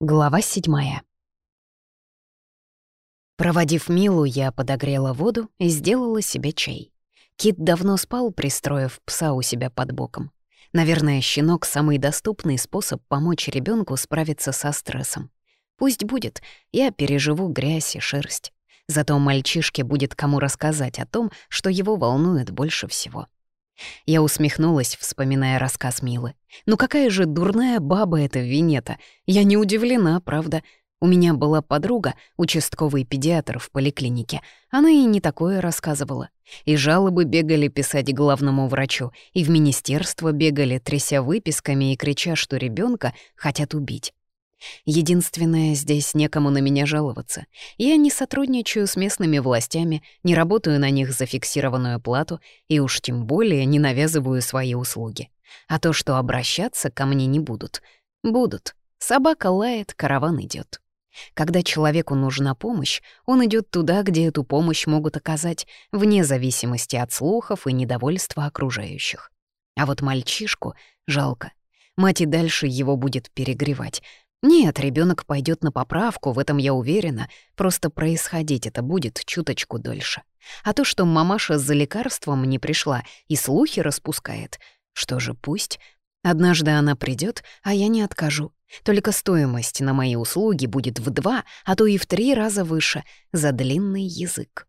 Глава седьмая. Проводив Милу, я подогрела воду и сделала себе чай. Кит давно спал, пристроив пса у себя под боком. Наверное, щенок — самый доступный способ помочь ребенку справиться со стрессом. Пусть будет, я переживу грязь и шерсть. Зато мальчишке будет кому рассказать о том, что его волнует больше всего. Я усмехнулась, вспоминая рассказ Милы. «Ну какая же дурная баба эта Винета! Я не удивлена, правда. У меня была подруга, участковый педиатр в поликлинике. Она и не такое рассказывала. И жалобы бегали писать главному врачу, и в министерство бегали, тряся выписками и крича, что ребенка хотят убить. Единственное, здесь некому на меня жаловаться. Я не сотрудничаю с местными властями, не работаю на них за фиксированную плату и уж тем более не навязываю свои услуги. А то, что обращаться ко мне не будут. Будут. Собака лает, караван идет. Когда человеку нужна помощь, он идет туда, где эту помощь могут оказать, вне зависимости от слухов и недовольства окружающих. А вот мальчишку жалко. Мать и дальше его будет перегревать, нет, ребенок пойдет на поправку, в этом я уверена, просто происходить это будет чуточку дольше. А то, что мамаша за лекарством не пришла и слухи распускает, что же пусть. Однажды она придет, а я не откажу. Только стоимость на мои услуги будет в два, а то и в три раза выше за длинный язык.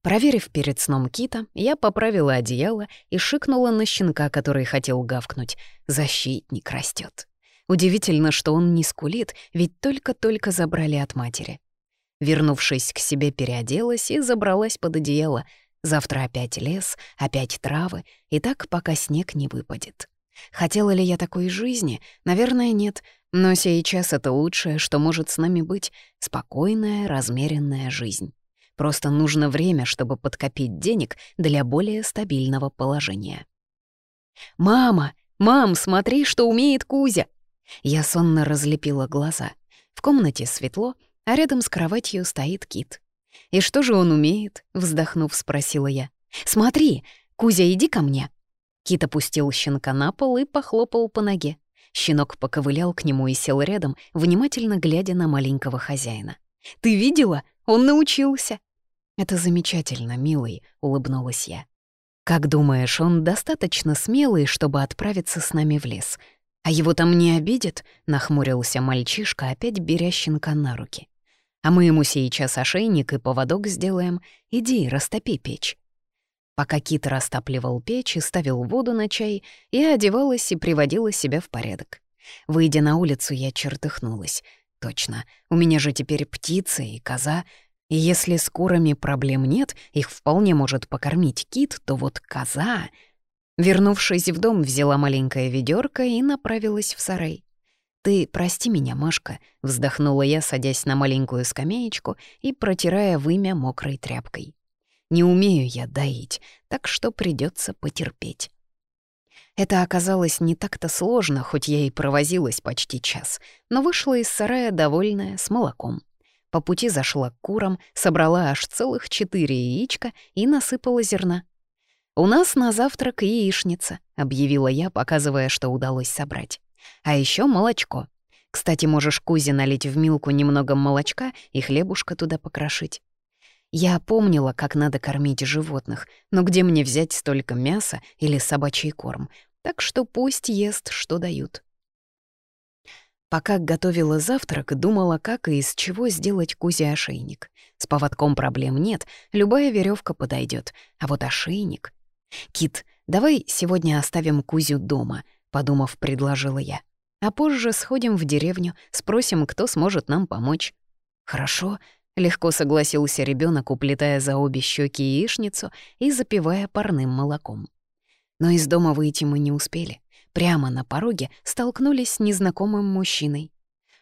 Проверив перед сном кита, я поправила одеяло и шикнула на щенка, который хотел гавкнуть. Защитник растет. Удивительно, что он не скулит, ведь только-только забрали от матери. Вернувшись к себе, переоделась и забралась под одеяло. Завтра опять лес, опять травы, и так, пока снег не выпадет. Хотела ли я такой жизни? Наверное, нет. Но сейчас это лучшее, что может с нами быть — спокойная, размеренная жизнь. Просто нужно время, чтобы подкопить денег для более стабильного положения. «Мама! Мам, смотри, что умеет Кузя!» Я сонно разлепила глаза. В комнате светло, а рядом с кроватью стоит кит. «И что же он умеет?» — вздохнув, спросила я. «Смотри! Кузя, иди ко мне!» Кит опустил щенка на пол и похлопал по ноге. Щенок поковылял к нему и сел рядом, внимательно глядя на маленького хозяина. «Ты видела? Он научился!» «Это замечательно, милый», — улыбнулась я. «Как думаешь, он достаточно смелый, чтобы отправиться с нами в лес?» «А его там не обидят?» — нахмурился мальчишка, опять беря щенка на руки. «А мы ему сейчас ошейник и поводок сделаем. Иди, растопи печь». Пока Кит растапливал печь и ставил воду на чай, я одевалась и приводила себя в порядок. Выйдя на улицу, я чертыхнулась. Точно, у меня же теперь птица и коза. И если с курами проблем нет, их вполне может покормить кит, то вот коза... Вернувшись в дом, взяла маленькое ведерко и направилась в сарай. «Ты прости меня, Машка», — вздохнула я, садясь на маленькую скамеечку и протирая вымя мокрой тряпкой. «Не умею я доить, так что придется потерпеть». Это оказалось не так-то сложно, хоть я и провозилась почти час, но вышла из сарая довольная, с молоком. По пути зашла к курам, собрала аж целых четыре яичка и насыпала зерна. «У нас на завтрак яичница», — объявила я, показывая, что удалось собрать. «А еще молочко. Кстати, можешь Кузе налить в милку немного молочка и хлебушка туда покрошить». Я помнила, как надо кормить животных, но где мне взять столько мяса или собачий корм? Так что пусть ест, что дают. Пока готовила завтрак, думала, как и из чего сделать Кузе ошейник. С поводком проблем нет, любая веревка подойдет, а вот ошейник «Кит, давай сегодня оставим Кузю дома», — подумав, предложила я. «А позже сходим в деревню, спросим, кто сможет нам помочь». «Хорошо», — легко согласился ребенок, уплетая за обе щеки яичницу и запивая парным молоком. Но из дома выйти мы не успели. Прямо на пороге столкнулись с незнакомым мужчиной.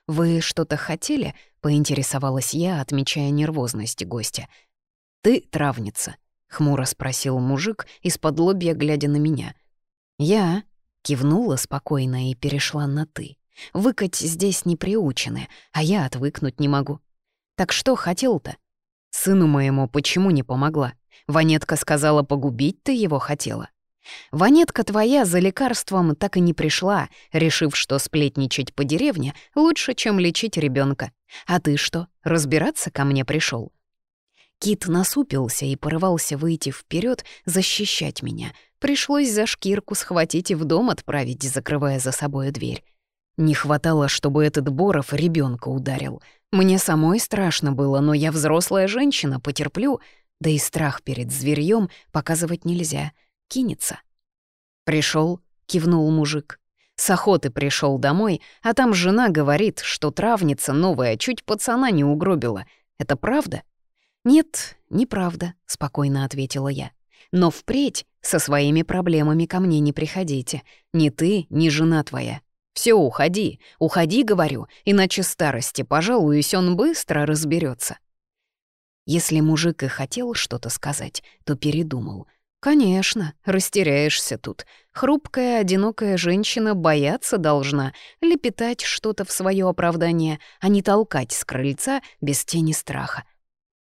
«Вы что-то хотели?» — поинтересовалась я, отмечая нервозность гостя. «Ты травница», хмуро спросил мужик, из-под лобья глядя на меня. Я кивнула спокойно и перешла на «ты». Выкать здесь не приучены, а я отвыкнуть не могу. Так что хотел-то? Сыну моему почему не помогла? Ванетка сказала, погубить ты его хотела. Ванетка твоя за лекарством так и не пришла, решив, что сплетничать по деревне лучше, чем лечить ребенка. А ты что, разбираться ко мне пришел? Кит насупился и порывался выйти вперед, защищать меня. Пришлось за шкирку схватить и в дом отправить, закрывая за собой дверь. Не хватало, чтобы этот Боров ребенка ударил. Мне самой страшно было, но я взрослая женщина, потерплю. Да и страх перед зверьем показывать нельзя. Кинется. Пришел, кивнул мужик. С охоты пришел домой, а там жена говорит, что травница новая чуть пацана не угробила. Это правда? «Нет, неправда», — спокойно ответила я. «Но впредь со своими проблемами ко мне не приходите. Ни ты, ни жена твоя. Все, уходи, уходи, говорю, иначе старости, пожалуюсь, он быстро разберется. Если мужик и хотел что-то сказать, то передумал. Конечно, растеряешься тут. Хрупкая, одинокая женщина бояться должна, лепетать что-то в свое оправдание, а не толкать с крыльца без тени страха.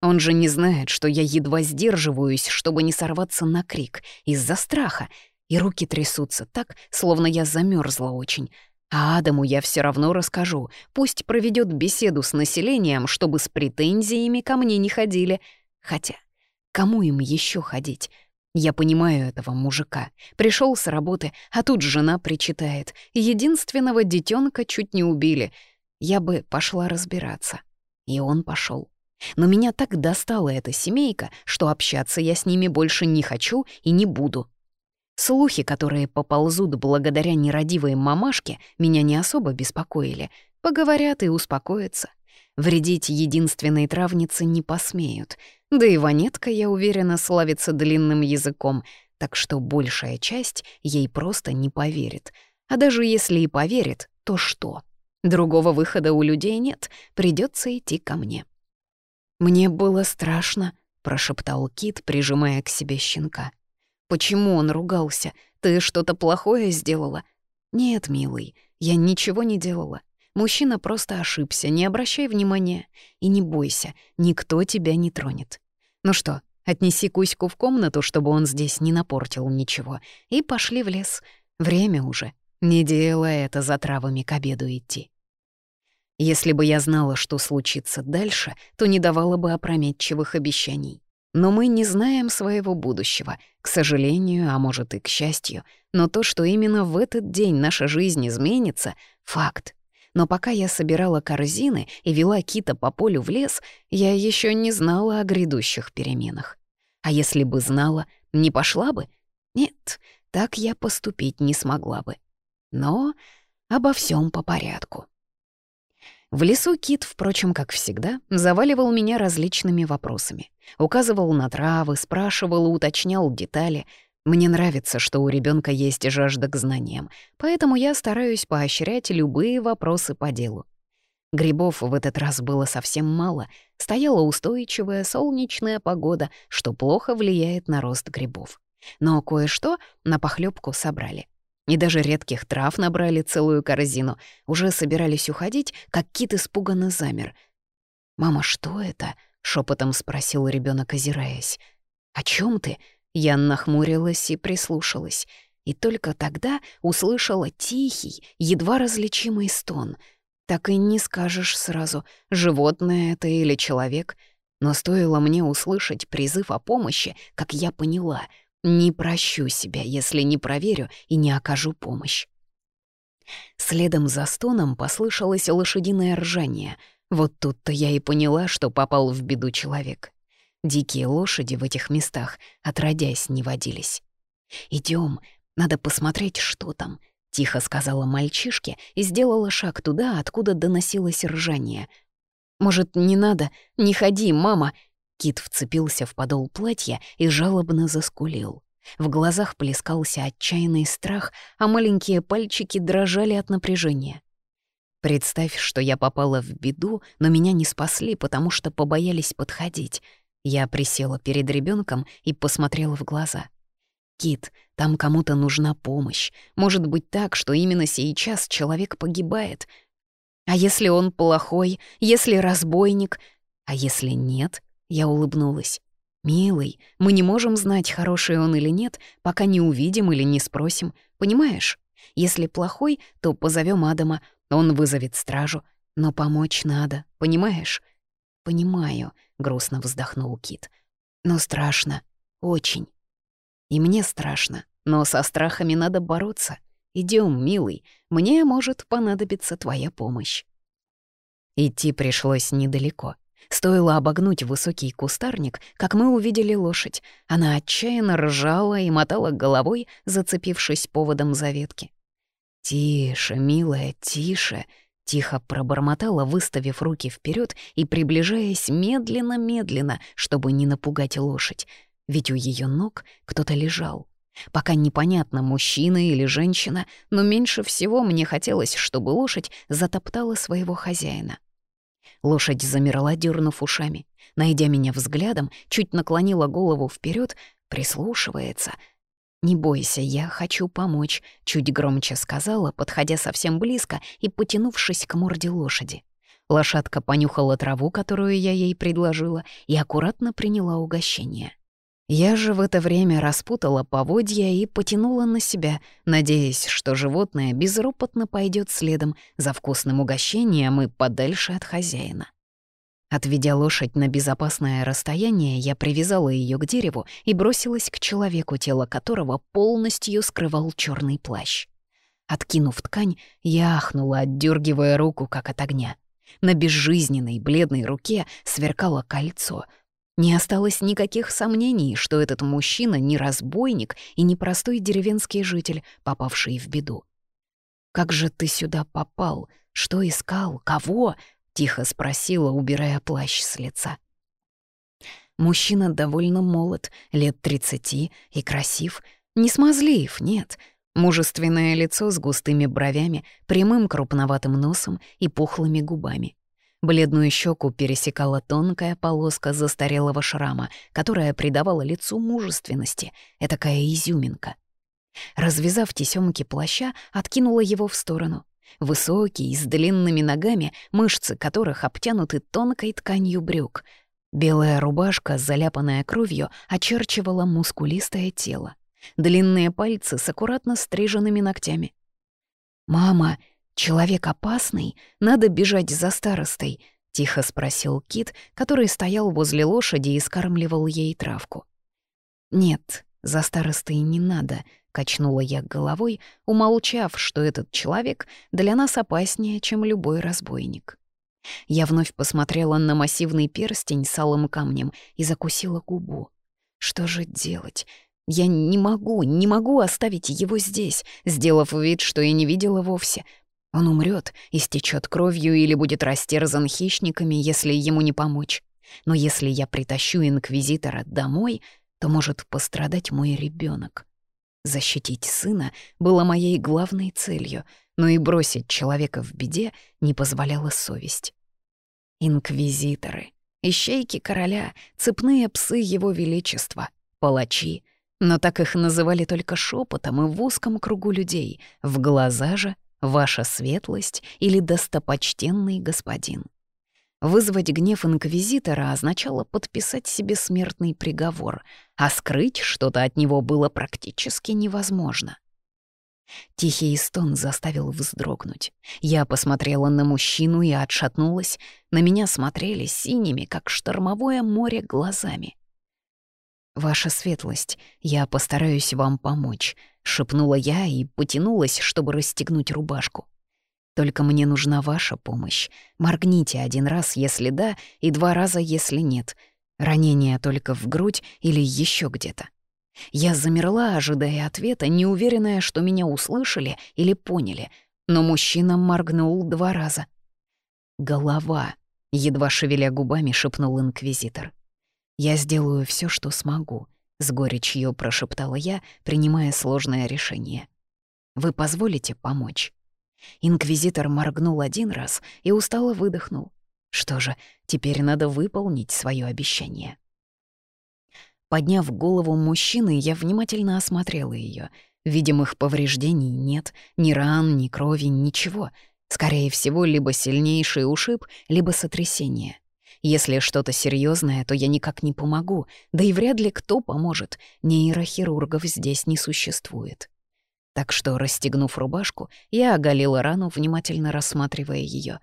Он же не знает, что я едва сдерживаюсь, чтобы не сорваться на крик из-за страха, и руки трясутся так, словно я замерзла очень, а Адаму я все равно расскажу. Пусть проведет беседу с населением, чтобы с претензиями ко мне не ходили. Хотя, кому им еще ходить? Я понимаю этого мужика. Пришел с работы, а тут жена причитает. Единственного детенка чуть не убили. Я бы пошла разбираться. И он пошел. Но меня так достала эта семейка, что общаться я с ними больше не хочу и не буду. Слухи, которые поползут благодаря нерадивой мамашке, меня не особо беспокоили. Поговорят и успокоятся. Вредить единственной травнице не посмеют. Да и Ванетка, я уверена, славится длинным языком, так что большая часть ей просто не поверит. А даже если и поверит, то что? Другого выхода у людей нет, придется идти ко мне. «Мне было страшно», — прошептал Кит, прижимая к себе щенка. Почему он ругался? Ты что-то плохое сделала? Нет, милый, я ничего не делала. Мужчина просто ошибся, не обращай внимания. И не бойся, никто тебя не тронет. Ну что, отнеси Кузьку в комнату, чтобы он здесь не напортил ничего, и пошли в лес. Время уже. Не делай это за травами к обеду идти. Если бы я знала, что случится дальше, то не давала бы опрометчивых обещаний. Но мы не знаем своего будущего, к сожалению, а может и к счастью. Но то, что именно в этот день наша жизнь изменится — факт. Но пока я собирала корзины и вела кита по полю в лес, я еще не знала о грядущих переменах. А если бы знала, не пошла бы? Нет, так я поступить не смогла бы. Но обо всем по порядку. В лесу Кит, впрочем, как всегда, заваливал меня различными вопросами. Указывал на травы, спрашивал и уточнял детали. Мне нравится, что у ребенка есть жажда к знаниям, поэтому я стараюсь поощрять любые вопросы по делу. Грибов в этот раз было совсем мало, стояла устойчивая солнечная погода, что плохо влияет на рост грибов. Но кое-что на похлебку собрали — и даже редких трав набрали целую корзину. Уже собирались уходить, как кит испуганно замер. «Мама, что это?» — шепотом спросил ребенок, озираясь. «О чем ты?» Я нахмурилась и прислушалась. И только тогда услышала тихий, едва различимый стон. Так и не скажешь сразу, животное это или человек. Но стоило мне услышать призыв о помощи, как я поняла — не прощу себя, если не проверю и не окажу помощь. Следом за стоном послышалось лошадиное ржание. Вот тут-то я и поняла, что попал в беду человек. Дикие лошади в этих местах отродясь не водились. Идем, надо посмотреть, что там», — тихо сказала мальчишке и сделала шаг туда, откуда доносилось ржание. «Может, не надо? Не ходи, мама!» Кит вцепился в подол платья и жалобно заскулил. В глазах плескался отчаянный страх, а маленькие пальчики дрожали от напряжения. Представь, что я попала в беду, но меня не спасли, потому что побоялись подходить. Я присела перед ребенком и посмотрела в глаза. «Кит, там кому-то нужна помощь. Может быть так, что именно сейчас человек погибает. А если он плохой, если разбойник? А если нет?» Я улыбнулась. «Милый, мы не можем знать, хороший он или нет, пока не увидим или не спросим, понимаешь? Если плохой, то позовем Адама, он вызовет стражу, но помочь надо, понимаешь?» «Понимаю», — грустно вздохнул Кит. «Но страшно. Очень. И мне страшно, но со страхами надо бороться. Идем, милый, мне может понадобиться твоя помощь». Идти пришлось недалеко. Стоило обогнуть высокий кустарник, как мы увидели лошадь. Она отчаянно ржала и мотала головой, зацепившись поводом за ветки. «Тише, милая, тише!» — тихо пробормотала, выставив руки вперед и приближаясь медленно-медленно, чтобы не напугать лошадь. Ведь у ее ног кто-то лежал. Пока непонятно, мужчина или женщина, но меньше всего мне хотелось, чтобы лошадь затоптала своего хозяина. Лошадь замерла, дернув ушами. Найдя меня взглядом, чуть наклонила голову вперед, прислушивается. «Не бойся, я хочу помочь», — чуть громче сказала, подходя совсем близко и потянувшись к морде лошади. Лошадка понюхала траву, которую я ей предложила, и аккуратно приняла угощение. Я же в это время распутала поводья и потянула на себя, надеясь, что животное безропотно пойдет следом за вкусным угощением и подальше от хозяина. Отведя лошадь на безопасное расстояние, я привязала ее к дереву и бросилась к человеку, тело которого полностью скрывал черный плащ. Откинув ткань, я ахнула, отдергивая руку, как от огня. На безжизненной бледной руке сверкало кольцо — не осталось никаких сомнений, что этот мужчина не разбойник и не простой деревенский житель, попавший в беду. «Как же ты сюда попал? Что искал? Кого?» — тихо спросила, убирая плащ с лица. Мужчина довольно молод, лет тридцати, и красив. Не смазлив, нет. Мужественное лицо с густыми бровями, прямым крупноватым носом и пухлыми губами. Бледную щеку пересекала тонкая полоска застарелого шрама, которая придавала лицу мужественности, этакая изюминка. Развязав тесёмки плаща, откинула его в сторону. Высокий, с длинными ногами, мышцы которых обтянуты тонкой тканью брюк. Белая рубашка, заляпанная кровью, очерчивала мускулистое тело. Длинные пальцы с аккуратно стриженными ногтями. «Мама!» «Человек опасный? Надо бежать за старостой», — тихо спросил Кит, который стоял возле лошади и скармливал ей травку. «Нет, за старостой не надо», — качнула я головой, умолчав, что этот человек для нас опаснее, чем любой разбойник. Я вновь посмотрела на массивный перстень с алым камнем и закусила губу. Что же делать? Я не могу, не могу оставить его здесь, сделав вид, что я не видела вовсе, он умрет, истечет кровью или будет растерзан хищниками, если ему не помочь. Но если я притащу инквизитора домой, то может пострадать мой ребенок. Защитить сына было моей главной целью, но и бросить человека в беде не позволяла совесть. Инквизиторы, ищейки короля, цепные псы его величества, палачи. Но так их называли только шепотом и в узком кругу людей, в глаза же ваша светлость или достопочтенный господин. Вызвать гнев инквизитора означало подписать себе смертный приговор, а скрыть что-то от него было практически невозможно. Тихий стон заставил вздрогнуть. Я посмотрела на мужчину и отшатнулась. На меня смотрели синими, как штормовое море, глазами. «Ваша светлость, я постараюсь вам помочь», — шепнула я и потянулась, чтобы расстегнуть рубашку. «Только мне нужна ваша помощь. Моргните один раз, если да, и два раза, если нет. Ранение только в грудь или еще где-то». Я замерла, ожидая ответа, неуверенная, что меня услышали или поняли, но мужчина моргнул два раза. «Голова», — едва шевеля губами, шепнул инквизитор. «Я сделаю все, что смогу», — с горечью прошептала я, принимая сложное решение. «Вы позволите помочь?» Инквизитор моргнул один раз и устало выдохнул. Что же, теперь надо выполнить свое обещание. Подняв голову мужчины, я внимательно осмотрела ее. Видимых повреждений нет, ни ран, ни крови, ничего. Скорее всего, либо сильнейший ушиб, либо сотрясение. Если что-то серьезное, то я никак не помогу, да и вряд ли кто поможет. Нейрохирургов здесь не существует. Так что, расстегнув рубашку, я оголила рану, внимательно рассматривая ее.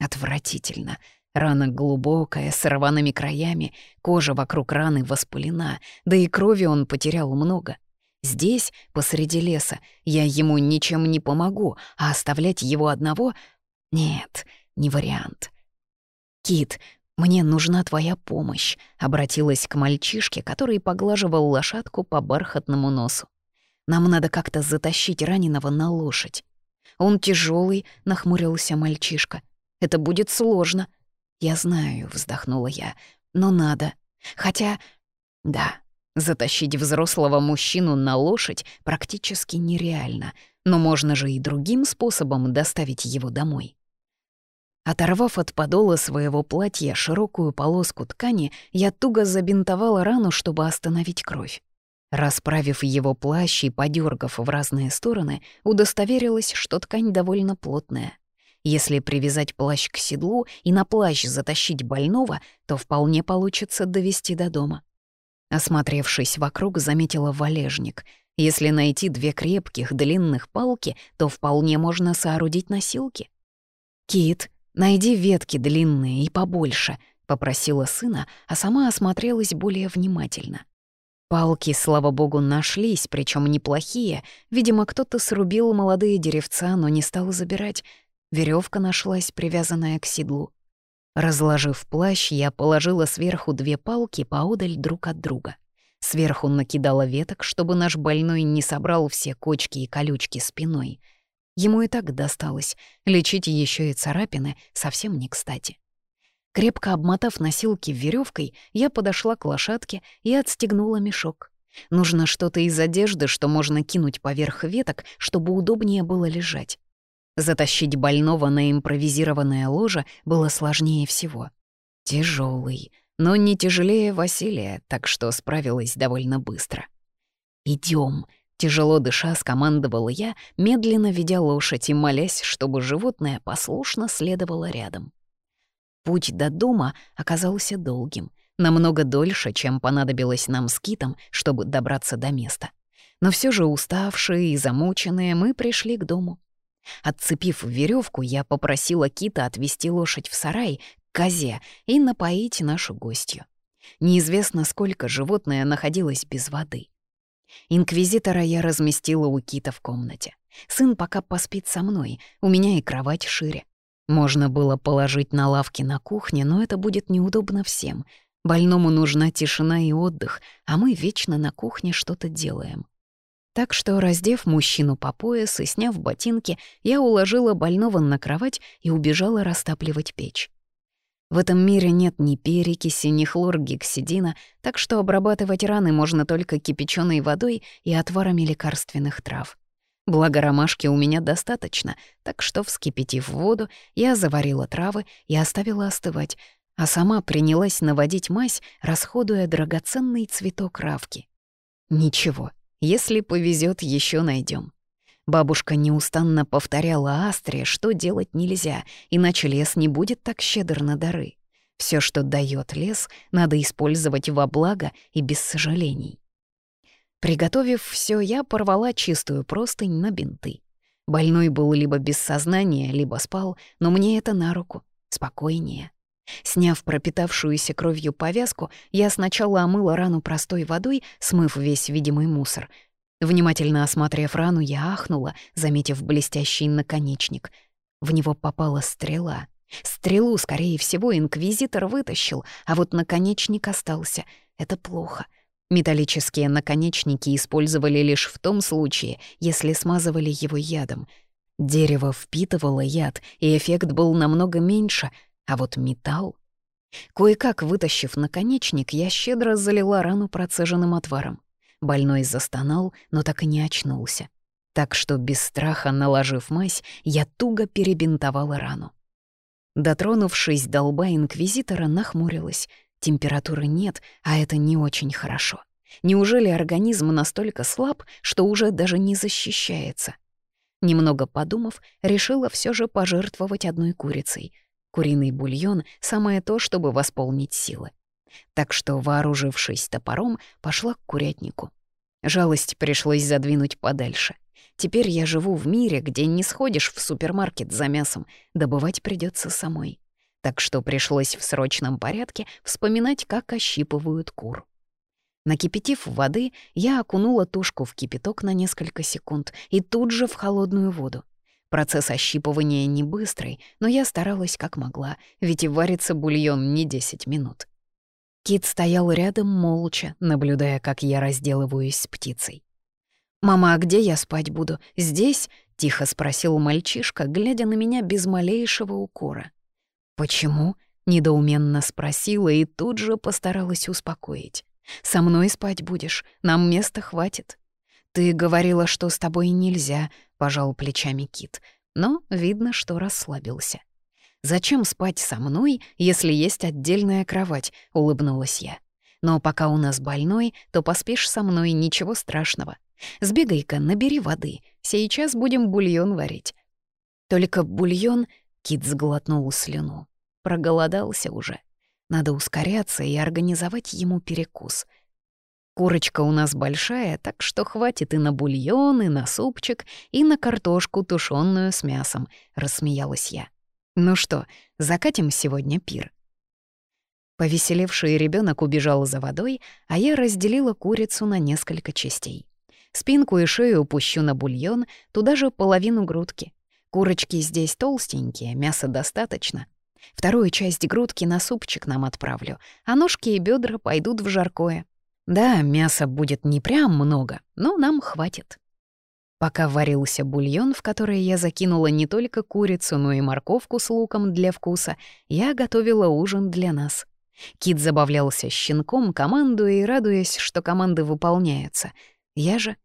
Отвратительно. Рана глубокая, с рваными краями, кожа вокруг раны воспалена, да и крови он потерял много. Здесь, посреди леса, я ему ничем не помогу, а оставлять его одного — нет, не вариант. «Кит, мне нужна твоя помощь», — обратилась к мальчишке, который поглаживал лошадку по бархатному носу. «Нам надо как-то затащить раненого на лошадь». «Он тяжелый, нахмурился мальчишка. «Это будет сложно». «Я знаю», — вздохнула я, — «но надо. Хотя, да, затащить взрослого мужчину на лошадь практически нереально, но можно же и другим способом доставить его домой». Оторвав от подола своего платья широкую полоску ткани, я туго забинтовала рану, чтобы остановить кровь. Расправив его плащ и подергав в разные стороны, удостоверилась, что ткань довольно плотная. Если привязать плащ к седлу и на плащ затащить больного, то вполне получится довести до дома. Осмотревшись вокруг, заметила валежник. Если найти две крепких длинных палки, то вполне можно соорудить носилки. «Кит, найди ветки длинные и побольше», — попросила сына, а сама осмотрелась более внимательно. Палки, слава богу, нашлись, причем неплохие. Видимо, кто-то срубил молодые деревца, но не стал забирать. Веревка нашлась, привязанная к седлу. Разложив плащ, я положила сверху две палки поодаль друг от друга. Сверху накидала веток, чтобы наш больной не собрал все кочки и колючки спиной. Ему и так досталось. Лечить еще и царапины совсем не кстати. Крепко обмотав носилки веревкой, я подошла к лошадке и отстегнула мешок. Нужно что-то из одежды, что можно кинуть поверх веток, чтобы удобнее было лежать. Затащить больного на импровизированное ложе было сложнее всего. Тяжелый, но не тяжелее Василия, так что справилась довольно быстро. Идем, тяжело дыша, скомандовала я, медленно ведя лошадь и молясь, чтобы животное послушно следовало рядом. Путь до дома оказался долгим, намного дольше, чем понадобилось нам с Китом, чтобы добраться до места. Но все же уставшие и замученные мы пришли к дому. Отцепив веревку, я попросила Кита отвезти лошадь в сарай к козе и напоить нашу гостью. Неизвестно, сколько животное находилось без воды. Инквизитора я разместила у Кита в комнате. Сын пока поспит со мной, у меня и кровать шире. Можно было положить на лавке на кухне, но это будет неудобно всем. Больному нужна тишина и отдых, а мы вечно на кухне что-то делаем. Так что, раздев мужчину по пояс и сняв ботинки, я уложила больного на кровать и убежала растапливать печь. В этом мире нет ни перекиси, ни хлоргексидина, так что обрабатывать раны можно только кипяченой водой и отварами лекарственных трав. Благо ромашки у меня достаточно, так что, вскипятив воду, я заварила травы и оставила остывать, а сама принялась наводить мазь, расходуя драгоценный цветок равки. Ничего, если повезет, еще найдем. Бабушка неустанно повторяла Астре, что делать нельзя, иначе лес не будет так щедр на дары. Все, что дает лес, надо использовать во благо и без сожалений. Приготовив все, я порвала чистую простынь на бинты. Больной был либо без сознания, либо спал, но мне это на руку. Спокойнее. Сняв пропитавшуюся кровью повязку, я сначала омыла рану простой водой, смыв весь видимый мусор. Внимательно осмотрев рану, я ахнула, заметив блестящий наконечник. В него попала стрела. Стрелу, скорее всего, инквизитор вытащил, а вот наконечник остался. Это плохо. Металлические наконечники использовали лишь в том случае, если смазывали его ядом. Дерево впитывало яд, и эффект был намного меньше — а вот металл... Кое-как вытащив наконечник, я щедро залила рану процеженным отваром. Больной застонал, но так и не очнулся. Так что без страха, наложив мазь, я туго перебинтовала рану. Дотронувшись до лба инквизитора, нахмурилась. Температуры нет, а это не очень хорошо. Неужели организм настолько слаб, что уже даже не защищается? Немного подумав, решила все же пожертвовать одной курицей — Куриный бульон — самое то, чтобы восполнить силы. Так что, вооружившись топором, пошла к курятнику. Жалость пришлось задвинуть подальше. Теперь я живу в мире, где не сходишь в супермаркет за мясом, добывать придется самой. Так что пришлось в срочном порядке вспоминать, как ощипывают кур. Накипятив воды, я окунула тушку в кипяток на несколько секунд и тут же в холодную воду. Процесс ощипывания не быстрый, но я старалась как могла, ведь и варится бульон не 10 минут. Кит стоял рядом молча, наблюдая, как я разделываюсь с птицей. «Мама, а где я спать буду? Здесь?» — тихо спросил мальчишка, глядя на меня без малейшего укора. «Почему?» — недоуменно спросила и тут же постаралась успокоить. «Со мной спать будешь, нам места хватит». «Ты говорила, что с тобой нельзя», — пожал плечами Кит, но видно, что расслабился. «Зачем спать со мной, если есть отдельная кровать?» — улыбнулась я. «Но пока у нас больной, то поспишь со мной, ничего страшного. Сбегай-ка, набери воды, сейчас будем бульон варить». Только бульон Кит сглотнул слюну. Проголодался уже. Надо ускоряться и организовать ему перекус. Курочка у нас большая, так что хватит и на бульон, и на супчик, и на картошку, тушённую с мясом, — рассмеялась я. Ну что, закатим сегодня пир? Повеселевший ребенок убежал за водой, а я разделила курицу на несколько частей. Спинку и шею упущу на бульон, туда же половину грудки. Курочки здесь толстенькие, мяса достаточно. Вторую часть грудки на супчик нам отправлю, а ножки и бедра пойдут в жаркое. Да, мяса будет не прям много, но нам хватит. Пока варился бульон, в который я закинула не только курицу, но и морковку с луком для вкуса, я готовила ужин для нас. Кит забавлялся щенком, командуя и радуясь, что команды выполняются. Я же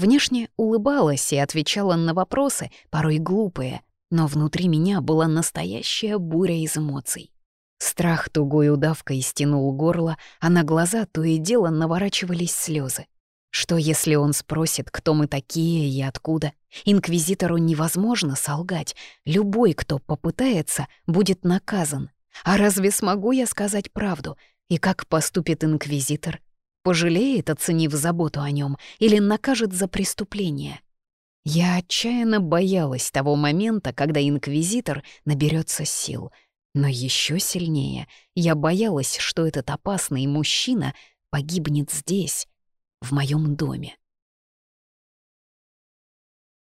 Внешне улыбалась и отвечала на вопросы, порой глупые, но внутри меня была настоящая буря из эмоций. Страх тугой удавкой стянул горло, а на глаза то и дело наворачивались слезы. Что если он спросит, кто мы такие и откуда? Инквизитору невозможно солгать. Любой, кто попытается, будет наказан. А разве смогу я сказать правду? И как поступит инквизитор? Пожалеет, оценив заботу о нем, или накажет за преступление. Я отчаянно боялась того момента, когда инквизитор наберется сил. Но еще сильнее я боялась, что этот опасный мужчина погибнет здесь, в моем доме.